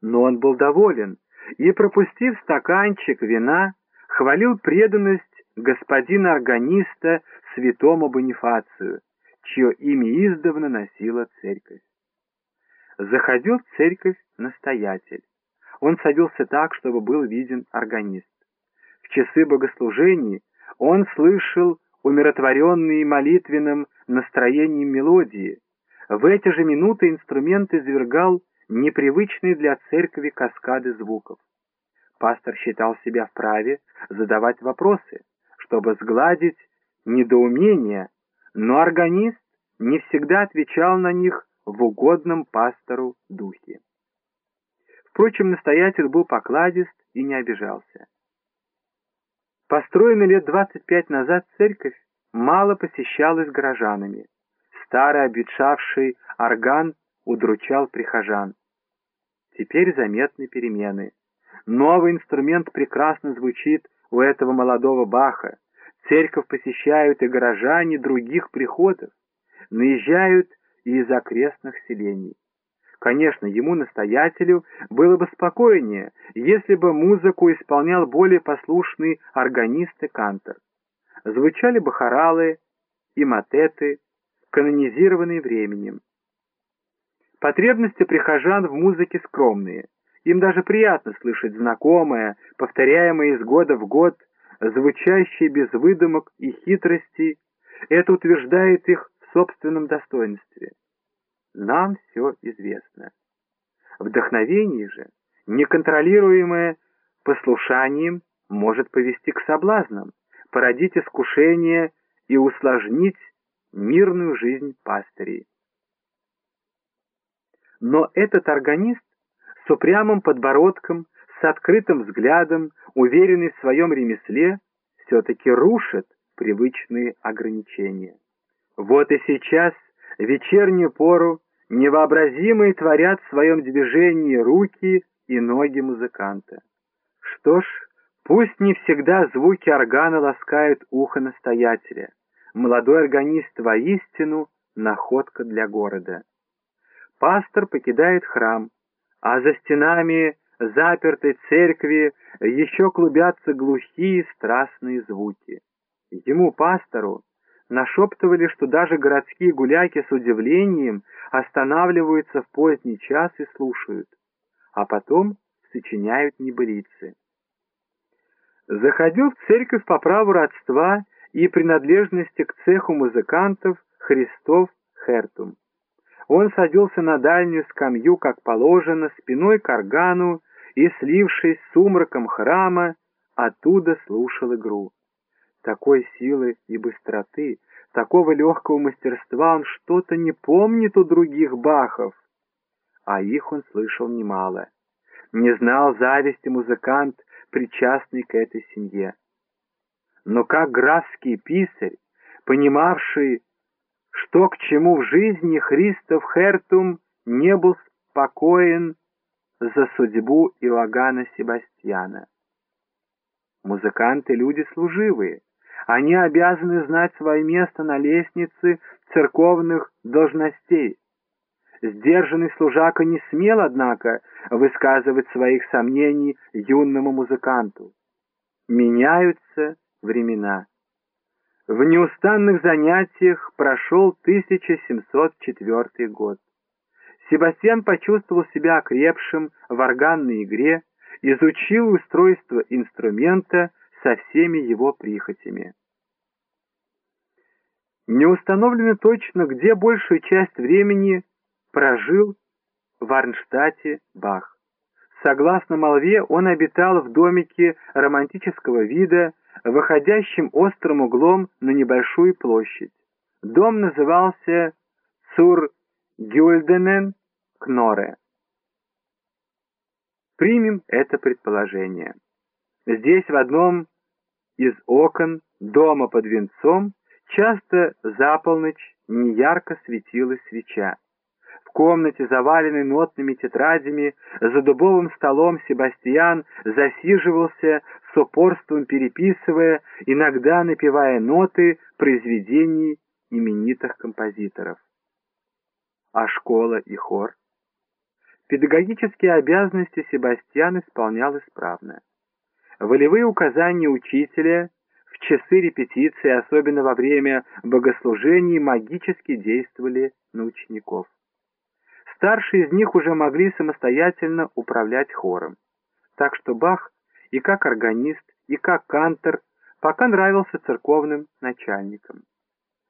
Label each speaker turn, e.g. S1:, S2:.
S1: Но он был доволен и, пропустив стаканчик вина, хвалил преданность господина органиста святому Бонифацию, чье имя издавна носила церковь. Заходил в церковь настоятель. Он садился так, чтобы был виден органист. В часы богослужений он слышал умиротворенные молитвенным настроением мелодии. В эти же минуты инструмент извергал непривычные для церкви каскады звуков. Пастор считал себя вправе задавать вопросы, чтобы сгладить недоумение, но органист не всегда отвечал на них в угодном пастору духе. Впрочем, настоятель был покладист и не обижался. Построенная лет 25 назад церковь мало посещалась горожанами. Старый обветшавший орган удручал прихожан. Теперь заметны перемены. Новый инструмент прекрасно звучит у этого молодого Баха. Церковь посещают и горожане других приходов. Наезжают и из окрестных селений. Конечно, ему, настоятелю, было бы спокойнее, если бы музыку исполнял более послушный органист и кантор. Звучали бы хоралы и матеты, канонизированные временем. Потребности прихожан в музыке скромные. Им даже приятно слышать знакомое, повторяемое из года в год, звучащее без выдумок и хитростей. Это утверждает их в собственном достоинстве нам все известно. Вдохновение же, неконтролируемое послушанием, может повести к соблазнам, породить искушение и усложнить мирную жизнь пастырей. Но этот органист с упрямым подбородком, с открытым взглядом, уверенный в своем ремесле, все-таки рушит привычные ограничения. Вот и сейчас, в вечернюю пору, невообразимые творят в своем движении руки и ноги музыканта. Что ж, пусть не всегда звуки органа ласкают ухо настоятеля. Молодой органист воистину находка для города. Пастор покидает храм, а за стенами запертой церкви еще клубятся глухие страстные звуки. Ему, пастору, нашептывали, что даже городские гуляки с удивлением останавливаются в поздний час и слушают, а потом сочиняют небылицы. Заходил в церковь по праву родства и принадлежности к цеху музыкантов Христов Хертум. Он садился на дальнюю скамью, как положено, спиной к органу и, слившись с сумраком храма, оттуда слушал игру. Такой силы и быстроты, такого легкого мастерства он что-то не помнит у других бахов. А их он слышал немало. Не знал зависти музыкант, причастный к этой семье. Но как графский писарь, понимавший, что к чему в жизни Христов Хертум не был спокоен за судьбу Иоганна Себастьяна. Музыканты — люди служивые, они обязаны знать свое место на лестнице церковных должностей. Сдержанный служака не смел, однако, высказывать своих сомнений юному музыканту. Меняются времена. В неустанных занятиях прошел 1704 год. Себастьян почувствовал себя окрепшим в органной игре, изучил устройство инструмента со всеми его прихотями. Не установлено точно, где большую часть времени прожил в Арнштадте Бах. Согласно молве, он обитал в домике романтического вида, выходящем острым углом на небольшую площадь. Дом назывался Цур Гюльденен Кноре. Примем это предположение. Здесь в одном из окон дома под венцом часто за полночь неярко светилась свеча. В комнате, заваленной нотными тетрадями, за дубовым столом Себастьян засиживался, с упорством переписывая, иногда напевая ноты произведений именитых композиторов. А школа и хор? Педагогические обязанности Себастьян исполнял исправно. Волевые указания учителя в часы репетиции, особенно во время богослужений, магически действовали на учеников. Старшие из них уже могли самостоятельно управлять хором. Так что Бах и как органист, и как кантор пока нравился церковным начальникам.